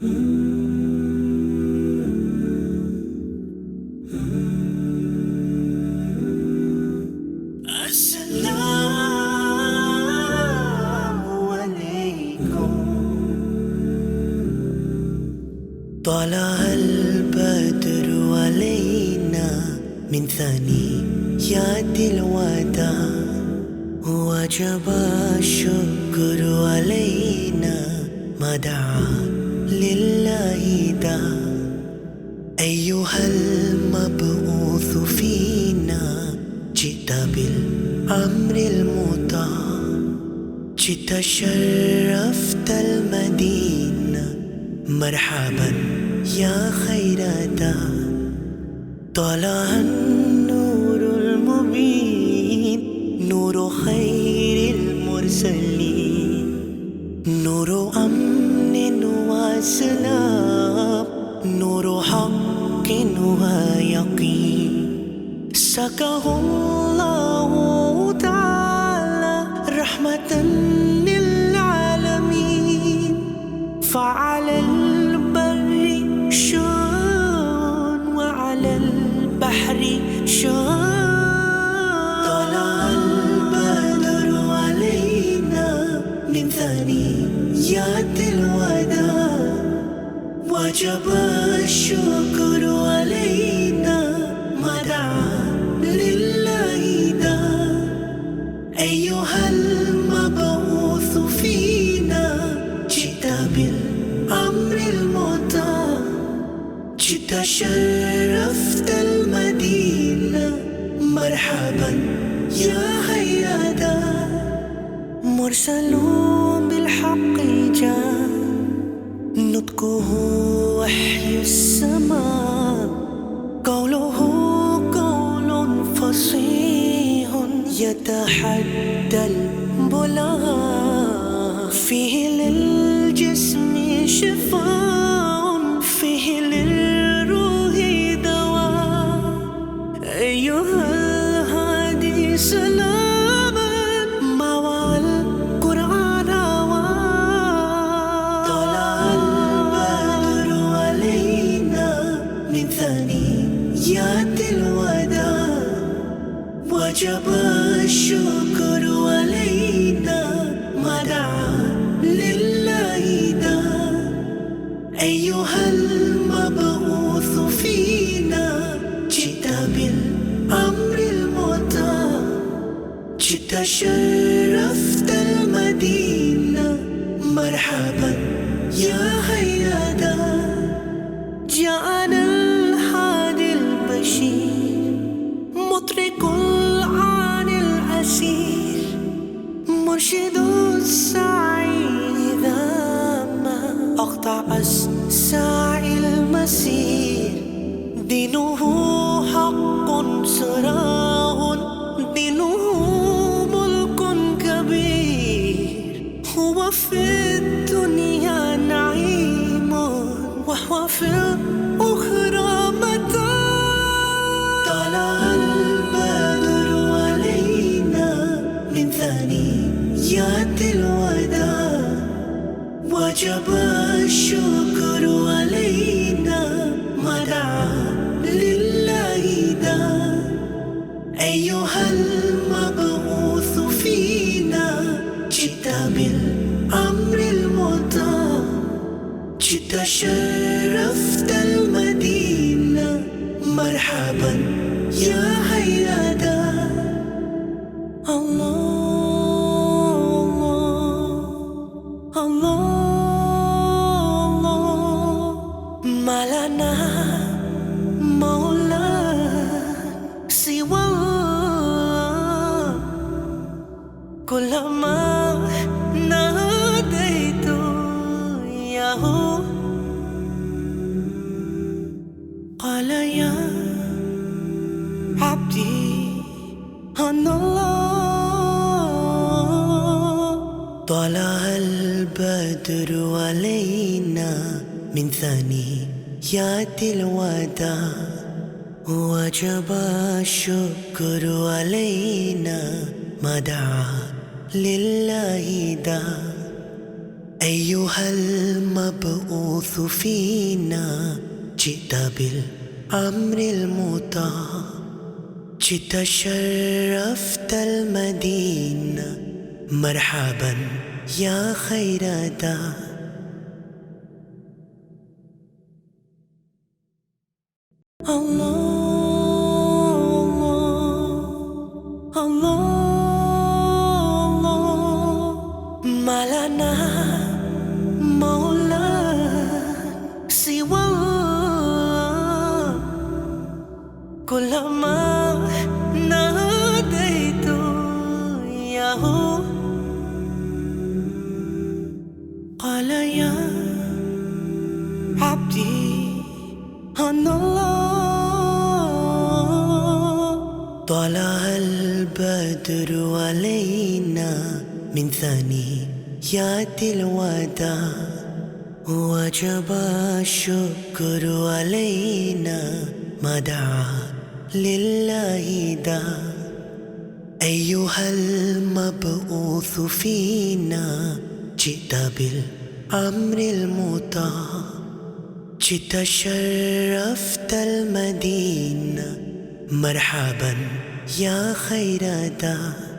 السلام عليكم طلع البدر علينا من ثنيات الوداع وجب الشكر علينا ما دعا. لله داع أيها المبعوث فينا جئت بالأمر المطاع جئت شرفت المدينة. مرحبا يا خير داع طلع النور المبين نور خير المرسلين. نور وسلام نور حق ويقين سكه شرفت المدينة مرحبا يا هيدا مرسل بالحق جاء. نطقه وحي السماء. قوله قول فصيح يتحدى البلاغ فيه شرفت المدينة مرحبا يا هيدا جاءنا الهادي البشير مطرق العان الأسير مرشد السعي إذا ما أقطع السعي المسير. دينه حق سراء وجب الشكر علينا ما دعا لله داع أيها المبعوث فينا جئت بالأمر المطاع جئت شرفت المدينة مرحبا يا هيدا الله سوى كلما ناديت ياه قال يا عبدي أنا الله طلع البدر علينا من ثنيات الوداع. وجب الشكر علينا ما دعا لله داع أيها المبعوث فينا جئت بالأمر المطاع جئت شرفت المدينة مرحبا يا خير دار الله ما لنا مولى سوى كلما ناديت ياه قال يا عبدي أنا الله طلع البدر علينا من ثنيات الوداع وجب الشكر علينا ما دعا لله داع أيها المبعوث فينا جئت بالأمر المطاع جئت شرفت المدينة مرحبا يا خير دار